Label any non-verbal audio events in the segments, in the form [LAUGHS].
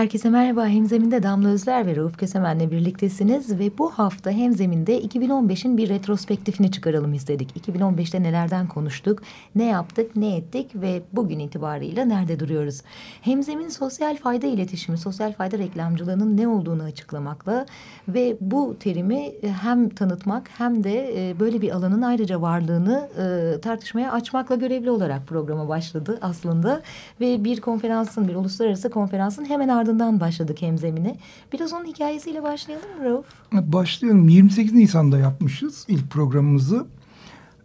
Herkese merhaba. Hemzeminde Damla Özler ve Rauf Kösemen'le birliktesiniz ve bu hafta Hemzeminde 2015'in bir retrospektifini çıkaralım istedik. 2015'te nelerden konuştuk, ne yaptık, ne ettik ve bugün itibarıyla nerede duruyoruz? Hemzemin sosyal fayda iletişimi, sosyal fayda reklamcılığının ne olduğunu açıklamakla ve bu terimi hem tanıtmak hem de e, böyle bir alanın ayrıca varlığını e, tartışmaya açmakla görevli olarak programa başladı aslında. Ve bir konferansın, bir uluslararası konferansın hemen ardından başladık hemzemine. Biraz onun hikayesiyle başlayalım mı Rauf? Başlayalım. 28 Nisan'da yapmışız ilk programımızı.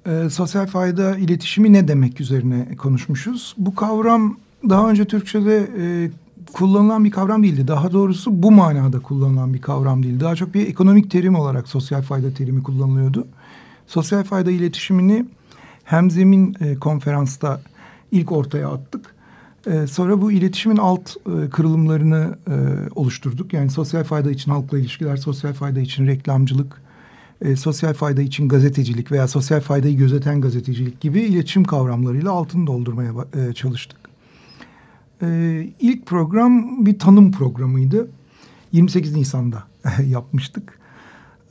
Ee, sosyal fayda iletişimi ne demek üzerine konuşmuşuz. Bu kavram daha önce Türkçe'de e, kullanılan bir kavram değildi. Daha doğrusu bu manada kullanılan bir kavram değil. Daha çok bir ekonomik terim olarak sosyal fayda terimi kullanılıyordu. Sosyal fayda iletişimini Hemzemin e, konferansta ilk ortaya attık. Ee, sonra bu iletişimin alt e, kırılımlarını e, oluşturduk. Yani sosyal fayda için halkla ilişkiler, sosyal fayda için reklamcılık, e, sosyal fayda için gazetecilik veya sosyal faydayı gözeten gazetecilik gibi iletişim kavramlarıyla altını doldurmaya e, çalıştık. E, ilk program bir tanım programıydı. 28 Nisan'da [LAUGHS] yapmıştık.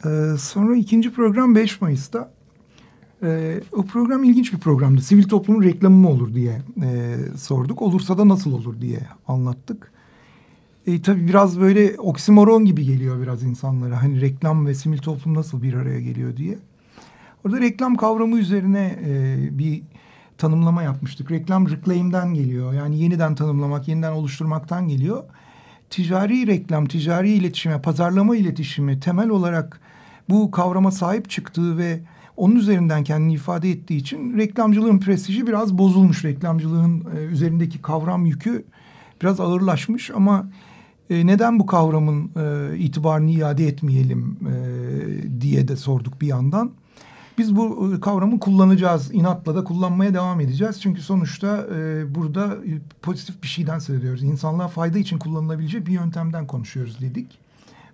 E, sonra ikinci program 5 Mayıs'ta e, o program ilginç bir programdı. Sivil toplumun reklamı mı olur diye e, sorduk. Olursa da nasıl olur diye anlattık. E, tabii biraz böyle oksimoron gibi geliyor biraz insanlara. Hani reklam ve sivil toplum nasıl bir araya geliyor diye. Orada reklam kavramı üzerine e, bir tanımlama yapmıştık. Reklam reclaim'den geliyor. Yani yeniden tanımlamak, yeniden oluşturmaktan geliyor. Ticari reklam, ticari iletişime, pazarlama iletişimi temel olarak bu kavrama sahip çıktığı ve onun üzerinden kendini ifade ettiği için reklamcılığın prestiji biraz bozulmuş. Reklamcılığın e, üzerindeki kavram yükü biraz ağırlaşmış ama e, neden bu kavramın e, itibarını iade etmeyelim e, diye de sorduk bir yandan. Biz bu e, kavramı kullanacağız. inatla da kullanmaya devam edeceğiz. Çünkü sonuçta e, burada e, pozitif bir şeyden söz ediyoruz. İnsanlığa fayda için kullanılabilecek bir yöntemden konuşuyoruz dedik.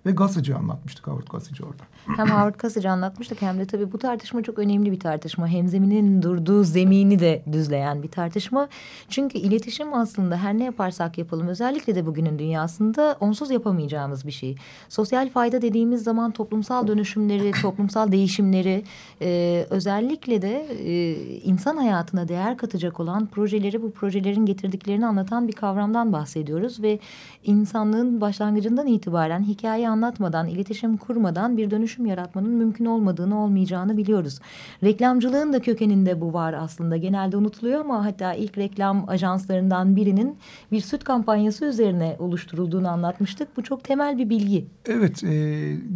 Ve Gassacı anlatmıştık Howard Gassacı orada. Hem Howard Gassacı anlatmıştık hem de tabii bu tartışma çok önemli bir tartışma. Hemzeminin durduğu zemini de düzleyen bir tartışma. Çünkü iletişim aslında her ne yaparsak yapalım özellikle de bugünün dünyasında onsuz yapamayacağımız bir şey. Sosyal fayda dediğimiz zaman toplumsal dönüşümleri, toplumsal değişimleri e, özellikle de e, insan hayatına değer katacak olan projeleri bu projelerin getirdiklerini anlatan bir kavramdan bahsediyoruz. Ve insanlığın başlangıcından itibaren hikaye anlatmadan, iletişim kurmadan bir dönüşüm yaratmanın mümkün olmadığını, olmayacağını biliyoruz. Reklamcılığın da kökeninde bu var aslında. Genelde unutuluyor ama hatta ilk reklam ajanslarından birinin bir süt kampanyası üzerine oluşturulduğunu anlatmıştık. Bu çok temel bir bilgi. Evet, e,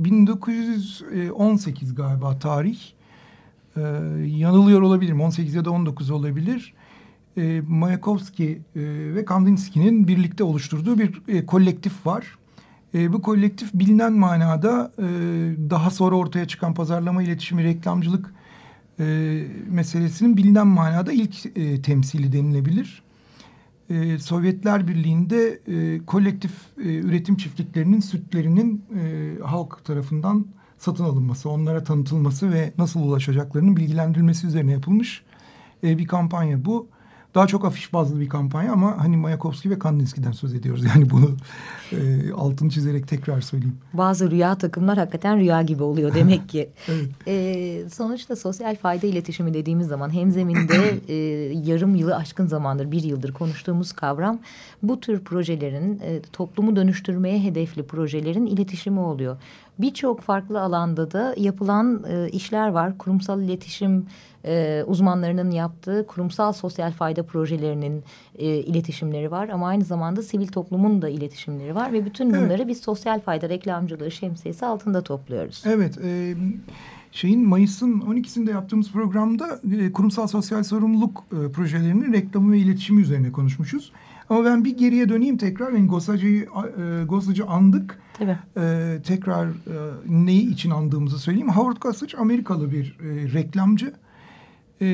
1918 galiba tarih. E, yanılıyor olabilirim, 18 ya da 19 olabilir e, Mayakovski e, ve Kandinsky'nin birlikte oluşturduğu bir e, kolektif var. E, bu kolektif bilinen manada e, daha sonra ortaya çıkan pazarlama iletişimi, reklamcılık e, meselesinin bilinen manada ilk e, temsili denilebilir. E, Sovyetler Birliği'nde e, kolektif e, üretim çiftliklerinin sütlerinin e, halk tarafından satın alınması, onlara tanıtılması ve nasıl ulaşacaklarının bilgilendirilmesi üzerine yapılmış e, bir kampanya bu. Daha çok afiş bazlı bir kampanya ama hani Mayakovski ve Kandinsky'den söz ediyoruz. [LAUGHS] Yani bunu e, altını çizerek tekrar söyleyeyim. Bazı rüya takımlar hakikaten rüya gibi oluyor demek ki. [LAUGHS] evet. e, sonuçta sosyal fayda iletişimi dediğimiz zaman hemzeminde [CLEARS THROAT] e, yarım yılı aşkın zamandır bir yıldır konuştuğumuz kavram bu tür projelerin e, toplumu dönüştürmeye hedefli projelerin iletişimi oluyor. Birçok farklı alanda da yapılan e, işler var. Kurumsal iletişim e, uzmanlarının yaptığı kurumsal sosyal fayda projelerinin e, iletişimleri var. Ama aynı zamanda sivil toplumun da iletişimleri var. Ve bütün bunları evet. biz sosyal fayda reklamcılığı şemsiyesi altında topluyoruz. Evet. E, şeyin Mayıs'ın 12'sinde yaptığımız programda e, kurumsal sosyal sorumluluk e, projelerinin reklamı ve iletişimi üzerine konuşmuşuz. Ama ben bir geriye döneyim tekrar. Yani Gosacı'yı e, Gosacı andık. Tabii. E, tekrar e, neyi için andığımızı söyleyeyim. Howard Gossage Amerikalı bir e, reklamcı. E,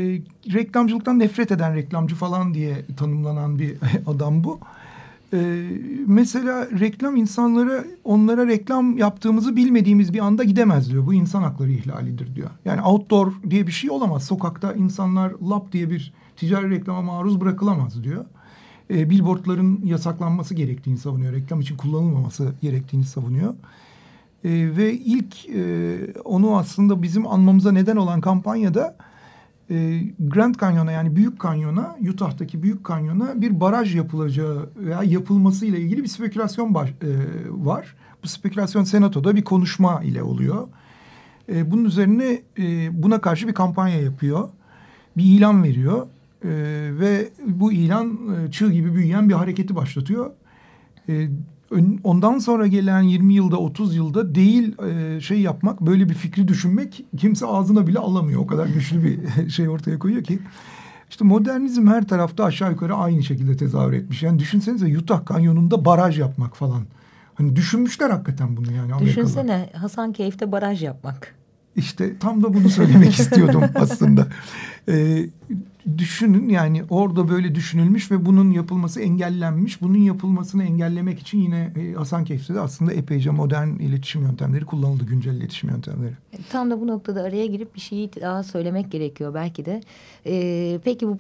reklamcılıktan nefret eden reklamcı falan diye tanımlanan bir [LAUGHS] adam bu. Ee, mesela reklam insanlara onlara reklam yaptığımızı bilmediğimiz bir anda gidemez diyor. Bu insan hakları ihlalidir diyor. Yani outdoor diye bir şey olamaz. Sokakta insanlar lap diye bir ticari reklama maruz bırakılamaz diyor. Ee, billboardların yasaklanması gerektiğini savunuyor. Reklam için kullanılmaması gerektiğini savunuyor. Ee, ve ilk e, onu aslında bizim anmamıza neden olan kampanyada Grand Canyon'a yani Büyük Kanyon'a, Utah'taki Büyük Kanyon'a bir baraj yapılacağı veya yapılması ile ilgili bir spekülasyon baş, e, var. Bu spekülasyon senatoda bir konuşma ile oluyor. E, bunun üzerine e, buna karşı bir kampanya yapıyor. Bir ilan veriyor. E, ve bu ilan e, çığ gibi büyüyen bir hareketi başlatıyor. E, ondan sonra gelen 20 yılda 30 yılda değil e, şey yapmak böyle bir fikri düşünmek kimse ağzına bile alamıyor. O kadar güçlü bir [LAUGHS] şey ortaya koyuyor ki. İşte modernizm her tarafta aşağı yukarı aynı şekilde tezahür etmiş. Yani düşünsenize Utah kanyonunda baraj yapmak falan. Hani düşünmüşler hakikaten bunu yani. Düşünsene Hasan Keyif'te baraj yapmak. İşte tam da bunu söylemek [LAUGHS] istiyordum aslında. Ee, düşünün yani orada böyle düşünülmüş ve bunun yapılması engellenmiş. Bunun yapılmasını engellemek için yine e, Hasankeyf'te de aslında epeyce modern iletişim yöntemleri kullanıldı. Güncel iletişim yöntemleri. Tam da bu noktada araya girip bir şeyi daha söylemek gerekiyor belki de. Ee, peki bu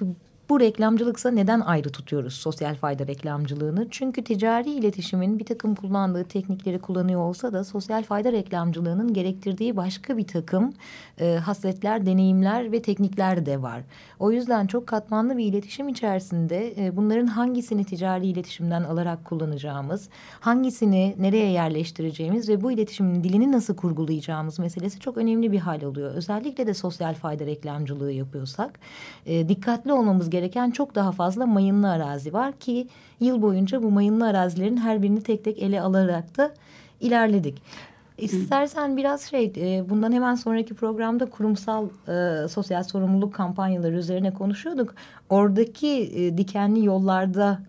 bu reklamcılıksa neden ayrı tutuyoruz sosyal fayda reklamcılığını? Çünkü ticari iletişimin bir takım kullandığı teknikleri kullanıyor olsa da sosyal fayda reklamcılığının gerektirdiği başka bir takım e, hasletler, deneyimler ve teknikler de var. O yüzden çok katmanlı bir iletişim içerisinde e, bunların hangisini ticari iletişimden alarak kullanacağımız, hangisini nereye yerleştireceğimiz ve bu iletişimin dilini nasıl kurgulayacağımız meselesi çok önemli bir hal oluyor. Özellikle de sosyal fayda reklamcılığı yapıyorsak e, dikkatli olmamız gereken gereken çok daha fazla mayınlı arazi var ki yıl boyunca bu mayınlı arazilerin her birini tek tek ele alarak da ilerledik. İstersen biraz şey e, bundan hemen sonraki programda kurumsal e, sosyal sorumluluk kampanyaları üzerine konuşuyorduk. Oradaki e, dikenli yollarda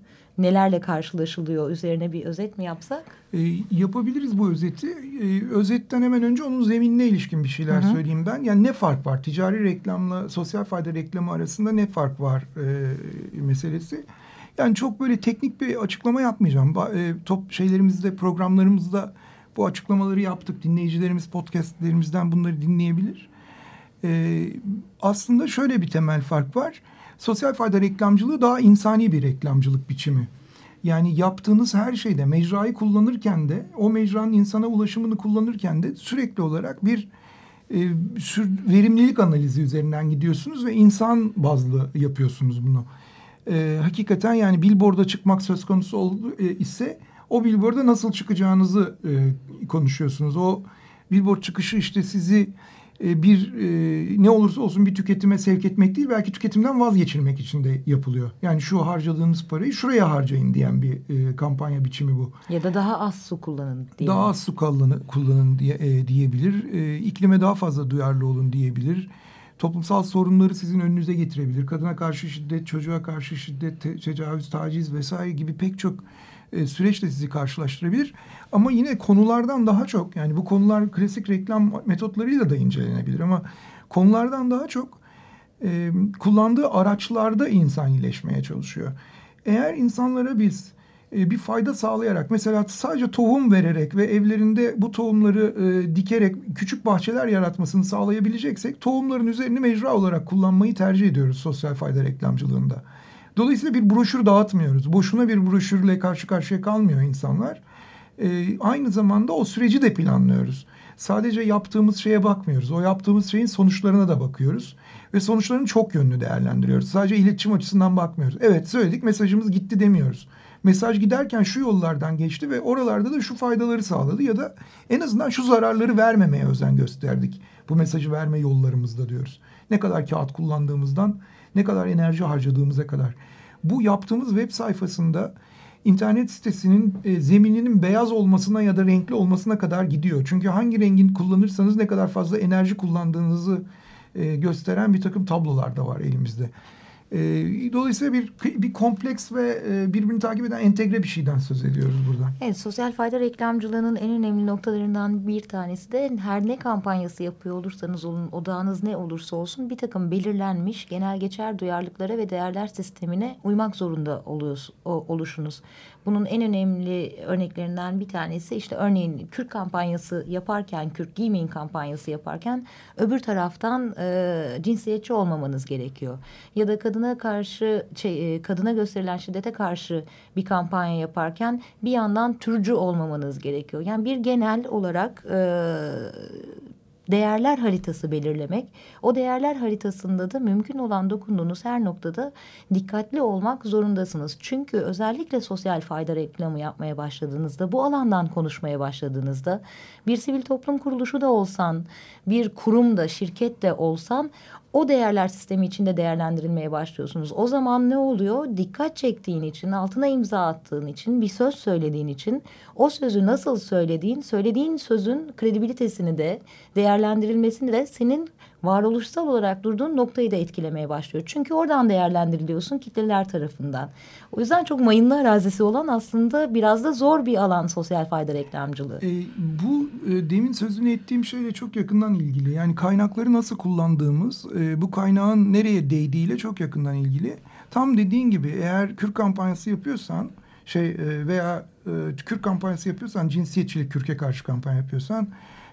nelerle karşılaşılıyor üzerine bir özet mi yapsak? E, yapabiliriz bu özeti. E, özetten hemen önce onun zeminine ilişkin bir şeyler Hı -hı. söyleyeyim ben. Yani ne fark var? Ticari reklamla sosyal fayda reklamı arasında ne fark var e, meselesi. Yani çok böyle teknik bir açıklama yapmayacağım. E, top şeylerimizde, programlarımızda bu açıklamaları yaptık. Dinleyicilerimiz podcastlerimizden bunları dinleyebilir. E, aslında şöyle bir temel fark var sosyal fayda reklamcılığı daha insani bir reklamcılık biçimi. Yani yaptığınız her şeyde mecrayı kullanırken de o mecranın insana ulaşımını kullanırken de sürekli olarak bir e, verimlilik analizi üzerinden gidiyorsunuz ve insan bazlı yapıyorsunuz bunu. E, hakikaten yani billboard'a çıkmak söz konusu oldu e, ise o billboard'a nasıl çıkacağınızı e, konuşuyorsunuz. O billboard çıkışı işte sizi bir e, ne olursa olsun bir tüketime sevk etmek değil belki tüketimden vazgeçilmek için de yapılıyor. Yani şu harcadığınız parayı şuraya harcayın diyen bir e, kampanya biçimi bu. Ya da daha az su kullanın diye. Daha az su kullanın, kullanın diye e, diyebilir. E, iklime daha fazla duyarlı olun diyebilir. Toplumsal sorunları sizin önünüze getirebilir. Kadına karşı şiddet, çocuğa karşı şiddet, te, tecavüz, taciz vesaire gibi pek çok e, süreçle sizi karşılaştırabilir. Ama yine konulardan daha çok yani bu konular klasik reklam metotlarıyla da incelenebilir ama konulardan daha çok e, kullandığı araçlarda insan iyileşmeye çalışıyor. Eğer insanlara biz e, bir fayda sağlayarak mesela sadece tohum vererek ve evlerinde bu tohumları e, dikerek küçük bahçeler yaratmasını sağlayabileceksek tohumların üzerini mecra olarak kullanmayı tercih ediyoruz sosyal fayda reklamcılığında. Dolayısıyla bir broşür dağıtmıyoruz. Boşuna bir broşürle karşı karşıya kalmıyor insanlar. Ee, aynı zamanda o süreci de planlıyoruz. Sadece yaptığımız şeye bakmıyoruz. O yaptığımız şeyin sonuçlarına da bakıyoruz. Ve sonuçlarını çok yönlü değerlendiriyoruz. Sadece iletişim açısından bakmıyoruz. Evet söyledik mesajımız gitti demiyoruz. mesaj giderken şu yollardan geçti ve oralarda da şu faydaları sağladı ya da en azından şu zararları vermemeye özen gösterdik. Bu mesajı verme yollarımızda diyoruz. Ne kadar kağıt kullandığımızdan ne kadar enerji harcadığımıza kadar. Bu yaptığımız web sayfasında internet sitesinin e, zemininin beyaz olmasına ya da renkli olmasına kadar gidiyor. Çünkü hangi rengin kullanırsanız ne kadar fazla enerji kullandığınızı e, gösteren bir takım tablolar da var elimizde. E, dolayısıyla bir bir kompleks ve e, birbirini takip eden entegre bir şeyden söz ediyoruz burada. Evet, sosyal fayda reklamcılığının en önemli noktalarından bir tanesi de her ne kampanyası yapıyor olursanız olun, odağınız ne olursa olsun bir takım belirlenmiş genel geçer duyarlılıklara ve değerler sistemine uymak zorunda oluyoruz, oluşunuz. Bunun en önemli örneklerinden bir tanesi işte örneğin Kürk kampanyası yaparken, Kürk giymeyin kampanyası yaparken öbür taraftan e, cinsiyetçi olmamanız gerekiyor. Ya da kadına karşı, şey, kadına gösterilen şiddete karşı bir kampanya yaparken bir yandan türcü olmamanız gerekiyor. Yani bir genel olarak e, değerler haritası belirlemek. O değerler haritasında da mümkün olan dokunduğunuz her noktada dikkatli olmak zorundasınız. Çünkü özellikle sosyal fayda reklamı yapmaya başladığınızda, bu alandan konuşmaya başladığınızda bir sivil toplum kuruluşu da olsan, bir kurum da, şirket de olsan o değerler sistemi içinde değerlendirilmeye başlıyorsunuz. O zaman ne oluyor? Dikkat çektiğin için, altına imza attığın için, bir söz söylediğin için o sözü nasıl söylediğin, söylediğin sözün kredibilitesini de, değerlendirilmesini de senin varoluşsal olarak durduğun noktayı da etkilemeye başlıyor. Çünkü oradan değerlendiriliyorsun kitleler tarafından. O yüzden çok mayınlı arazisi olan aslında biraz da zor bir alan sosyal fayda reklamcılığı. E, bu e, demin sözünü ettiğim şeyle çok yakından ilgili. Yani kaynakları nasıl kullandığımız, e, bu kaynağın nereye değdiğiyle çok yakından ilgili. Tam dediğin gibi eğer kürk kampanyası yapıyorsan şey e, veya e, kürk kampanyası yapıyorsan cinsiyetçilik kürke karşı kampanya yapıyorsan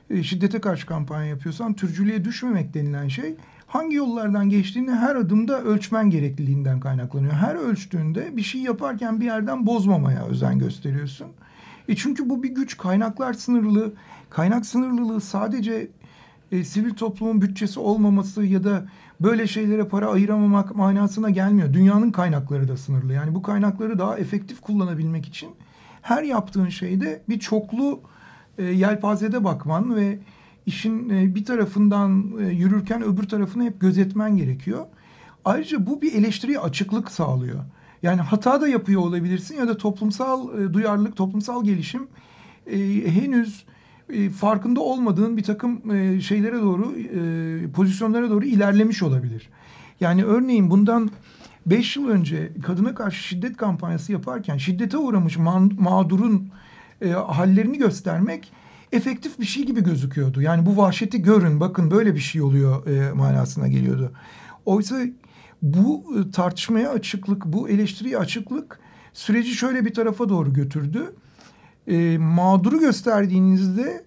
e, şiddete karşı kampanya yapıyorsan türcülüğe düşmemek denilen şey hangi yollardan geçtiğini her adımda ölçmen gerekliliğinden kaynaklanıyor. Her ölçtüğünde bir şey yaparken bir yerden bozmamaya özen gösteriyorsun. E çünkü bu bir güç. Kaynaklar sınırlı. Kaynak sınırlılığı sadece e, sivil toplumun bütçesi olmaması ya da böyle şeylere para ayıramamak manasına gelmiyor. Dünyanın kaynakları da sınırlı. Yani bu kaynakları daha efektif kullanabilmek için her yaptığın şeyde bir çoklu e, yelpazede bakman ve işin e, bir tarafından e, yürürken öbür tarafını hep gözetmen gerekiyor. Ayrıca bu bir eleştiriye açıklık sağlıyor. Yani hata da yapıyor olabilirsin ya da toplumsal e, duyarlılık, toplumsal gelişim henüz farkında olmadığın bir takım şeylere doğru, e, pozisyonlara doğru ilerlemiş olabilir. Yani örneğin bundan beş yıl önce kadına karşı şiddet kampanyası yaparken şiddete uğramış mağdurun e, hallerini göstermek efektif bir şey gibi gözüküyordu. Yani bu vahşeti görün bakın böyle bir şey oluyor e, manasına geliyordu. Oysa bu e, tartışmaya açıklık, bu eleştiriye açıklık süreci şöyle bir tarafa doğru götürdü. E, mağduru gösterdiğinizde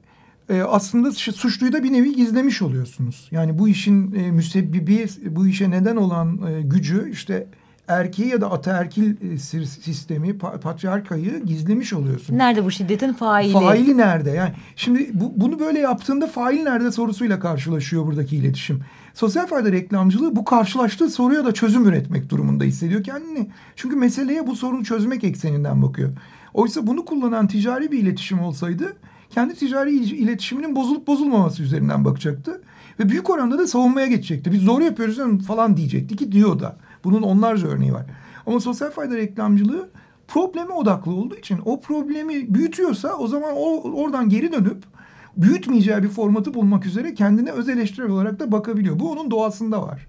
e, aslında suçluyu da bir nevi gizlemiş oluyorsunuz. Yani bu işin e, müsebbibi, bu işe neden olan e, gücü işte erkeği ya da ataerkil e, sistemi, patriarkayı gizlemiş oluyorsun. Nerede bu şiddetin faili? Faili nerede? Yani şimdi bu, bunu böyle yaptığında fail nerede sorusuyla karşılaşıyor buradaki iletişim. Sosyal fayda reklamcılığı bu karşılaştığı soruya da çözüm üretmek durumunda hissediyor kendini. Çünkü meseleye bu sorunu çözmek ekseninden bakıyor. Oysa bunu kullanan ticari bir iletişim olsaydı kendi ticari iletişiminin bozulup bozulmaması üzerinden bakacaktı. Ve büyük oranda da savunmaya geçecekti. Biz doğru yapıyoruz falan diyecekti ki diyor da. Bunun onlarca örneği var. Ama sosyal fayda reklamcılığı probleme odaklı olduğu için o problemi büyütüyorsa o zaman o oradan geri dönüp büyütmeyeceği bir formatı bulmak üzere kendine öz eleştirel olarak da bakabiliyor. Bu onun doğasında var.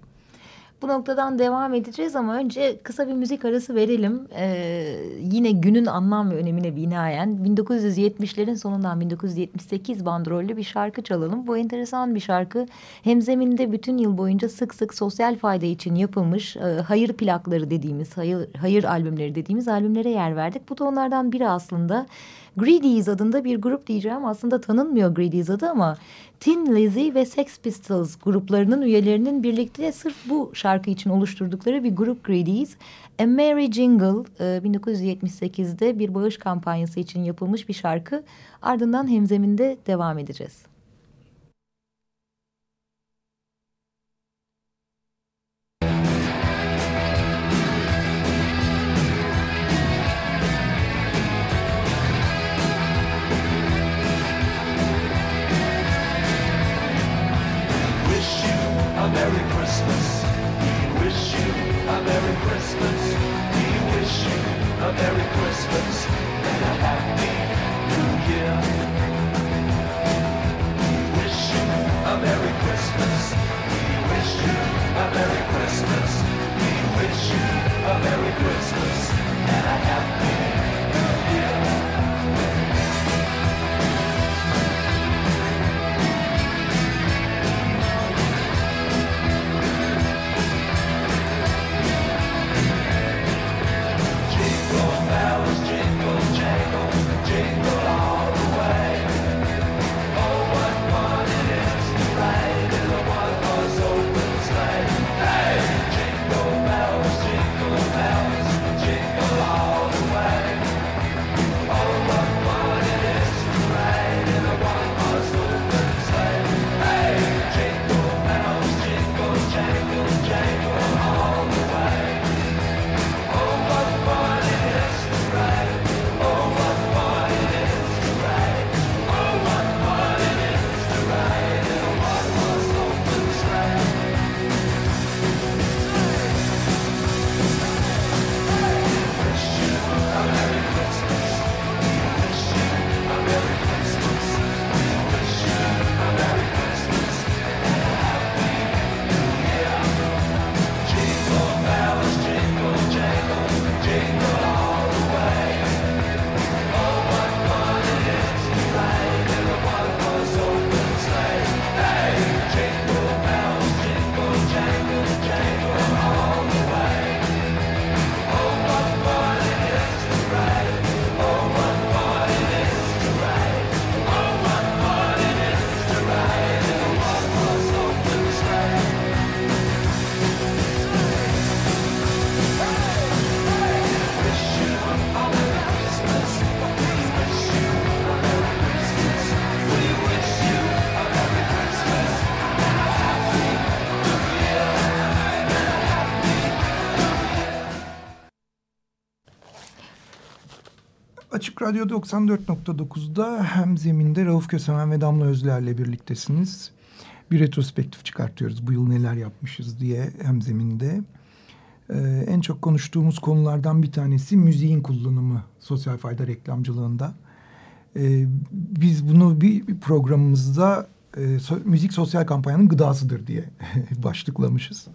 Bu noktadan devam edeceğiz ama önce kısa bir müzik arası verelim. Ee, yine günün anlam ve önemine binaen 1970'lerin sonundan 1978 bandrollü bir şarkı çalalım. Bu enteresan bir şarkı. Hemzeminde bütün yıl boyunca sık sık sosyal fayda için yapılmış e, hayır plakları dediğimiz, hayır, hayır albümleri dediğimiz albümlere yer verdik. Bu da onlardan biri aslında. Greedies adında bir grup diyeceğim. Aslında tanınmıyor Greedies adı ama Tin Lizzy ve Sex Pistols gruplarının üyelerinin birlikte sırf bu şarkı için oluşturdukları bir grup Greedies. A Merry Jingle 1978'de e, bir bağış kampanyası için yapılmış bir şarkı. Ardından hemzeminde devam edeceğiz. Açık Radyo 94.9'da hem zeminde Rauf Kösemen ve Damla Özler'le birliktesiniz. Bir retrospektif çıkartıyoruz bu yıl neler yapmışız diye hem zeminde. Ee, en çok konuştuğumuz konulardan bir tanesi müziğin kullanımı sosyal fayda reklamcılığında. Ee, biz bunu bir, bir programımızda e, so, müzik sosyal kampanyanın gıdasıdır diye [LAUGHS] başlıklamışız.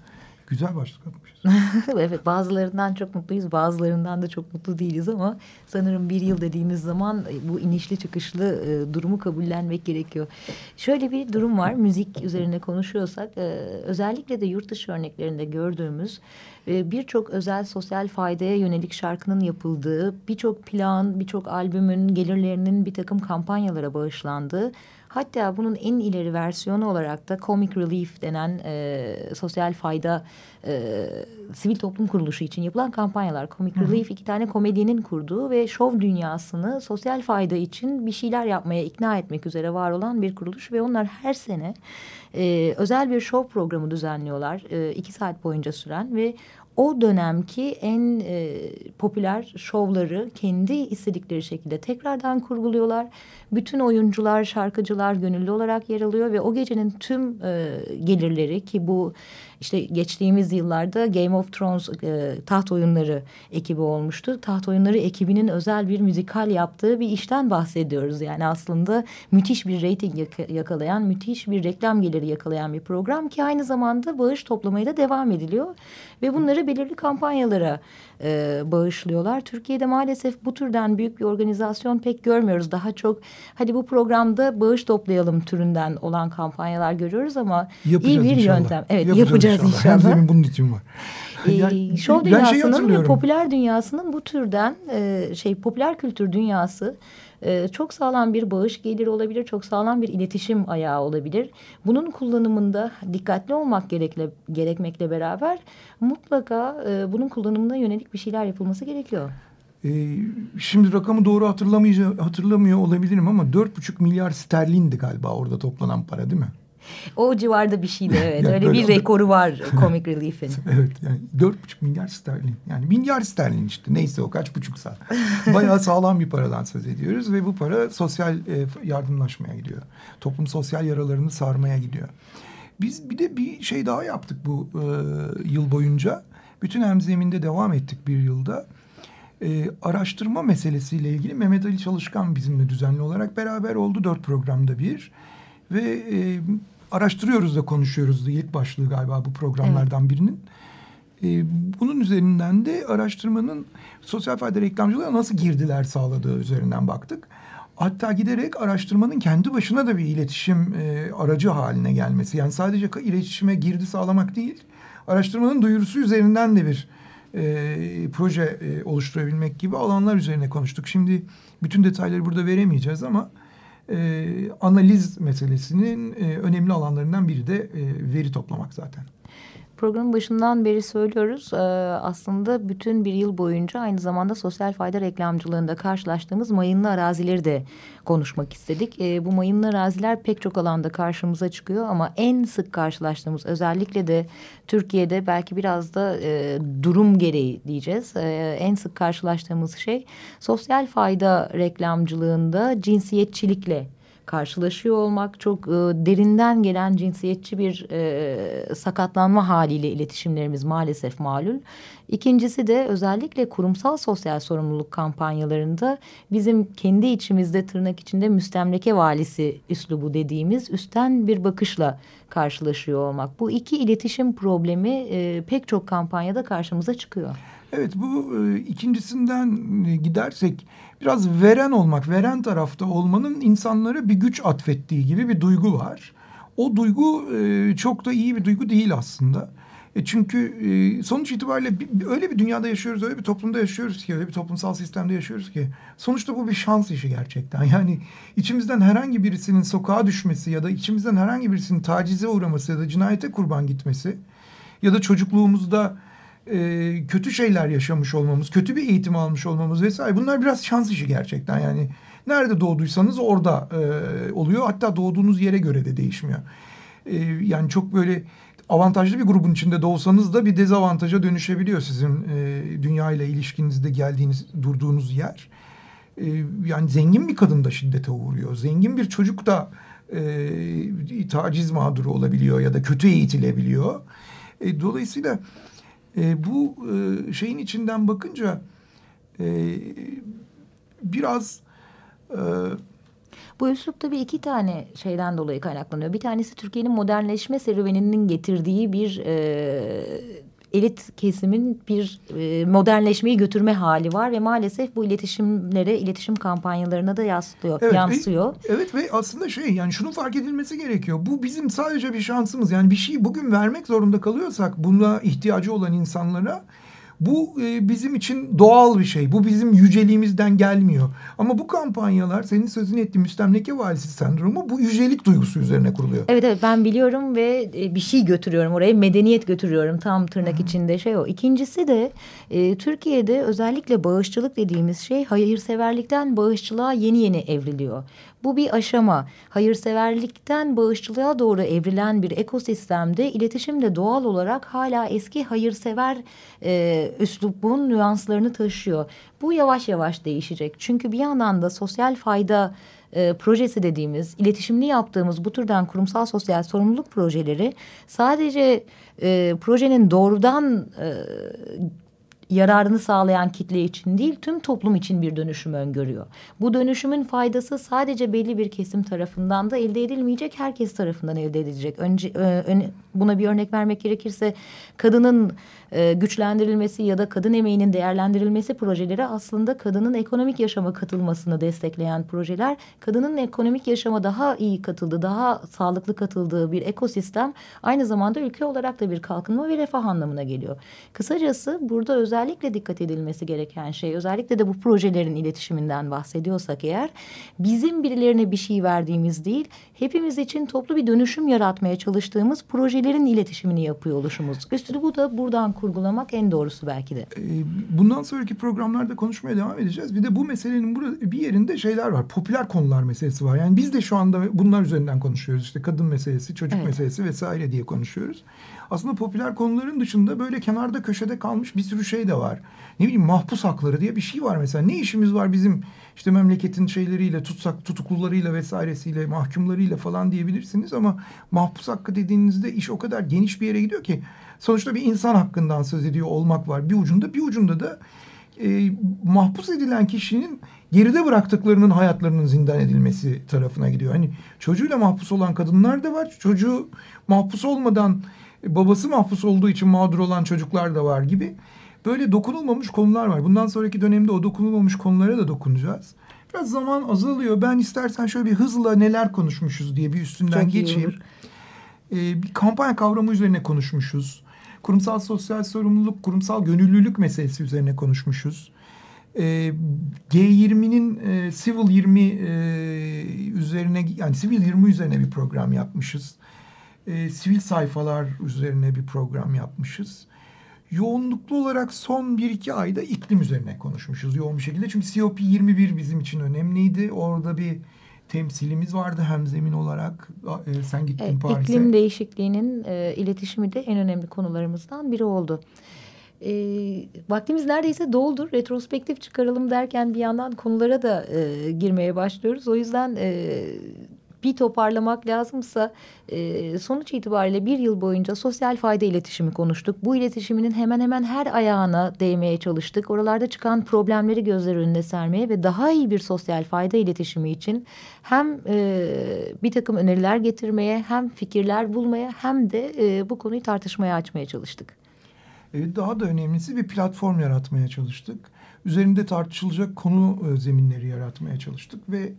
Güzel başlık atmışız. [LAUGHS] evet bazılarından çok mutluyuz bazılarından da çok mutlu değiliz ama sanırım bir yıl dediğimiz zaman e, bu inişli çıkışlı e, durumu kabullenmek gerekiyor. Şöyle bir durum var müzik üzerine konuşuyorsak e, özellikle de yurt dışı örneklerinde gördüğümüz e, birçok özel sosyal faydaya yönelik şarkının yapıldığı birçok plan birçok albümün gelirlerinin bir takım kampanyalara bağışlandığı Hatta bunun en ileri versiyonu olarak da Comic Relief denen e, sosyal fayda e, sivil toplum kuruluşu için yapılan kampanyalar. Comic Hı. Relief iki tane komedyenin kurduğu ve şov dünyasını sosyal fayda için bir şeyler yapmaya ikna etmek üzere var olan bir kuruluş. Ve onlar her sene e, özel bir şov programı düzenliyorlar. E, iki saat boyunca süren ve o dönemki en e, popüler şovları kendi istedikleri şekilde tekrardan kurguluyorlar. Bütün oyuncular, şarkıcılar gönüllü olarak yer alıyor ve o gecenin tüm e, gelirleri ki bu işte geçtiğimiz yıllarda Game of Thrones e, taht oyunları ekibi olmuştu. Taht oyunları ekibinin özel bir müzikal yaptığı bir işten bahsediyoruz. Yani aslında müthiş bir reyting yakalayan, müthiş bir reklam geliri yakalayan bir program ki aynı zamanda bağış toplamaya da devam ediliyor. Ve bunları belirli kampanyalara e, bağışlıyorlar. Türkiye'de maalesef bu türden büyük bir organizasyon pek görmüyoruz. Daha çok hadi bu programda bağış toplayalım türünden olan kampanyalar görüyoruz ama yapacağız iyi bir inşallah. yöntem. Evet yapacağız, yapacağız inşallah. inşallah. Her bunun için var. Ee, yani, şov dünyasının şey ve popüler dünyasının bu türden e, şey popüler kültür dünyası e, çok sağlam bir bağış geliri olabilir, çok sağlam bir iletişim ayağı olabilir. Bunun kullanımında dikkatli olmak gerekle, gerekmekle beraber mutlaka e, bunun kullanımına yönelik bir şeyler yapılması gerekiyor. Ee, şimdi rakamı doğru hatırlamıyor olabilirim ama dört buçuk milyar sterlindi galiba orada toplanan para değil mi? O civarda bir şeydi [LAUGHS] evet. yani Öyle bir rekoru var [LAUGHS] Comic Relief'in. evet yani dört buçuk milyar sterlin. Yani milyar sterlin işte neyse o kaç buçuksa. Bayağı sağlam bir paradan söz ediyoruz ve bu para sosyal e, yardımlaşmaya gidiyor. Toplum sosyal yaralarını sarmaya gidiyor. Biz bir de bir şey daha yaptık bu e, yıl boyunca. Bütün hemzeminde devam ettik bir yılda. E, araştırma meselesiyle ilgili Mehmet Ali Çalışkan bizimle düzenli olarak beraber oldu. Dört programda bir. Ve e, araştırıyoruz da konuşuyoruz da ilk başlığı galiba bu programlardan evet. birinin. E, bunun üzerinden de araştırmanın sosyal fayda reklamcılığa nasıl girdiler sağladığı üzerinden baktık. Hatta giderek araştırmanın kendi başına da bir iletişim e, aracı haline gelmesi. Yani sadece iletişime girdi sağlamak değil, araştırmanın duyurusu üzerinden de bir e, proje e, oluşturabilmek gibi alanlar üzerine konuştuk. Şimdi bütün detayları burada veremeyeceğiz ama e, analiz meselesinin e, önemli alanlarından biri de e, veri toplamak zaten. Programın başından beri söylüyoruz. Ee, aslında bütün bir yıl boyunca aynı zamanda sosyal fayda reklamcılığında karşılaştığımız mayınlı arazileri de konuşmak istedik. Ee, bu mayınlı araziler pek çok alanda karşımıza çıkıyor ama en sık karşılaştığımız özellikle de Türkiye'de belki biraz da e, durum gereği diyeceğiz. E, en sık karşılaştığımız şey sosyal fayda reklamcılığında cinsiyetçilikle karşılaşıyor olmak çok e, derinden gelen cinsiyetçi bir e, sakatlanma haliyle iletişimlerimiz maalesef malul. İkincisi de özellikle kurumsal sosyal sorumluluk kampanyalarında bizim kendi içimizde tırnak içinde müstemleke valisi üslubu dediğimiz üstten bir bakışla karşılaşıyor olmak. Bu iki iletişim problemi e, pek çok kampanyada karşımıza çıkıyor. Evet bu e, ikincisinden e, gidersek biraz veren olmak, veren tarafta olmanın insanlara bir güç atfettiği gibi bir duygu var. O duygu e, çok da iyi bir duygu değil aslında. E çünkü e, sonuç itibariyle bir, öyle bir dünyada yaşıyoruz, öyle bir toplumda yaşıyoruz ki, öyle bir toplumsal sistemde yaşıyoruz ki. Sonuçta bu bir şans işi gerçekten. [LAUGHS] Yani içimizden herhangi birisinin sokağa düşmesi ya da içimizden herhangi birisinin tacize uğraması ya da cinayete kurban gitmesi ya da çocukluğumuzda e, kötü şeyler yaşamış olmamız, kötü bir eğitim almış olmamız vesaire bunlar biraz şans işi gerçekten yani. Nerede doğduysanız orada e, oluyor. Hatta doğduğunuz yere göre de değişmiyor. E, yani çok böyle avantajlı bir grubun içinde doğsanız da bir dezavantaja dönüşebiliyor sizin e, dünya ile ilişkinizde geldiğiniz, durduğunuz yer. e, yani zengin bir kadın da şiddete uğruyor. Zengin bir çocuk da e, taciz mağduru olabiliyor ya da kötü eğitilebiliyor. E, dolayısıyla e, bu e, şeyin içinden bakınca e, biraz e, bu üslup tabii iki tane şeyden dolayı kaynaklanıyor. Bir tanesi Türkiye'nin modernleşme serüveninin getirdiği bir e, elit kesimin bir e, modernleşmeyi götürme hali var ve maalesef bu iletişimlere, iletişim kampanyalarına da yansıyor. Evet, yansıyor. Ve, evet ve aslında şey yani şunun fark edilmesi gerekiyor. Bu bizim sadece bir şansımız. Yani bir şeyi bugün vermek zorunda kalıyorsak buna ihtiyacı olan insanlara bu e, bizim için doğal bir şey. Bu bizim yüceliğimizden gelmiyor. Ama bu kampanyalar senin sözünü ettiğin müstemleke valisi sendromu bu yücelik duygusu üzerine kuruluyor. Evet evet ben biliyorum ve e, bir şey götürüyorum oraya medeniyet götürüyorum tam tırnak Hı. içinde şey o. İkincisi de e, Türkiye'de özellikle bağışçılık dediğimiz şey hayırseverlikten bağışçılığa yeni yeni evriliyor. Bu bir aşama. Hayırseverlikten bağışçılığa doğru evrilen bir ekosistemde iletişim de doğal olarak hala eski hayırsever e, üslubun nüanslarını taşıyor. Bu yavaş yavaş değişecek. Çünkü bir yandan da sosyal fayda e, projesi dediğimiz, iletişimli yaptığımız bu türden kurumsal sosyal sorumluluk projeleri sadece e, projenin doğrudan e, yararını sağlayan kitle için değil tüm toplum için bir dönüşüm öngörüyor. Bu dönüşümün faydası sadece belli bir kesim tarafından da elde edilmeyecek herkes tarafından elde edilecek. Önce, ön, buna bir örnek vermek gerekirse kadının e, güçlendirilmesi ya da kadın emeğinin değerlendirilmesi projeleri aslında kadının ekonomik yaşama katılmasını destekleyen projeler. Kadının ekonomik yaşama daha iyi katıldığı, daha sağlıklı katıldığı bir ekosistem aynı zamanda ülke olarak da bir kalkınma ve refah anlamına geliyor. Kısacası burada özellikle dikkat edilmesi gereken şey, özellikle de bu projelerin iletişiminden bahsediyorsak eğer, bizim birilerine bir şey verdiğimiz değil, hepimiz için toplu bir dönüşüm yaratmaya çalıştığımız projelerin iletişimini yapıyor oluşumuz. Üstünü bu da buradan kurgulamak en doğrusu belki de. Ee, bundan sonraki programlarda konuşmaya devam edeceğiz. Bir de bu meselenin bir yerinde şeyler var. Popüler konular meselesi var. Yani biz de şu anda bunlar üzerinden konuşuyoruz. İşte kadın meselesi, çocuk evet. meselesi vesaire diye konuşuyoruz. Aslında popüler konuların dışında böyle kenarda köşede kalmış bir sürü şey de var. Ne bileyim mahpus hakları diye bir şey var mesela. Ne işimiz var bizim işte memleketin şeyleriyle, tutsak tutuklularıyla vesairesiyle, mahkumlarıyla falan diyebilirsiniz ama mahpus hakkı dediğinizde iş o kadar geniş bir yere gidiyor ki sonuçta bir insan hakkından söz ediyor olmak var. Bir ucunda bir ucunda da e, mahpus edilen kişinin geride bıraktıklarının hayatlarının zindan edilmesi tarafına gidiyor. Hani çocuğuyla mahpus olan kadınlar da var. Çocuğu mahpus olmadan babası mahpus olduğu için mağdur olan çocuklar da var gibi. Böyle dokunulmamış konular var. Bundan sonraki dönemde o dokunulmamış konulara da dokunacağız. Biraz zaman azalıyor. Ben istersen şöyle bir hızla neler konuşmuşuz diye bir üstünden Çok geçeyim. Ee, bir kampanya kavramı üzerine konuşmuşuz. Kurumsal sosyal sorumluluk, kurumsal gönüllülük meselesi üzerine konuşmuşuz. Ee, G20'nin e, Civil 20 e, üzerine yani Civil 20 üzerine bir program yapmışız. E, sivil sayfalar üzerine bir program yapmışız yoğunluklu olarak son bir iki ayda iklim üzerine konuşmuşuz yoğun bir şekilde. Çünkü COP 21 bizim için önemliydi. Orada bir temsilimiz vardı hem zemin olarak. E, sen gittin evet, Paris'e. İklim değişikliğinin e, iletişimi de en önemli konularımızdan biri oldu. E, vaktimiz neredeyse doldu. Retrospektif çıkaralım derken bir yandan konulara da e, girmeye başlıyoruz. O yüzden e, bir toparlamak lazımsa e, sonuç itibariyle bir yıl boyunca sosyal fayda iletişimi konuştuk. Bu iletişiminin hemen hemen her ayağına değmeye çalıştık. Oralarda çıkan problemleri gözler önüne sermeye ve daha iyi bir sosyal fayda iletişimi için hem e, bir takım öneriler getirmeye hem fikirler bulmaya hem de e, bu konuyu tartışmaya açmaya çalıştık. Evet, daha da önemlisi bir platform yaratmaya çalıştık. Üzerinde tartışılacak konu e, zeminleri yaratmaya çalıştık ve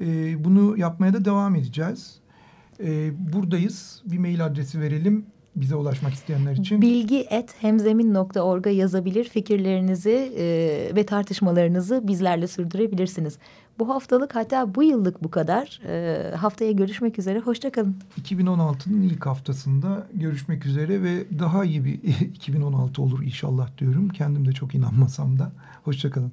e, bunu yapmaya da devam edeceğiz. E, buradayız. Bir mail adresi verelim bize ulaşmak isteyenler için. Bilgi et hemzemin.org'a yazabilir. Fikirlerinizi e, ve tartışmalarınızı bizlerle sürdürebilirsiniz. Bu haftalık hatta bu yıllık bu kadar. E, haftaya görüşmek üzere. Hoşçakalın. 2016'nın ilk haftasında görüşmek üzere ve daha iyi bir [LAUGHS] 2016 olur inşallah diyorum. Kendim de çok inanmasam da. Hoşçakalın.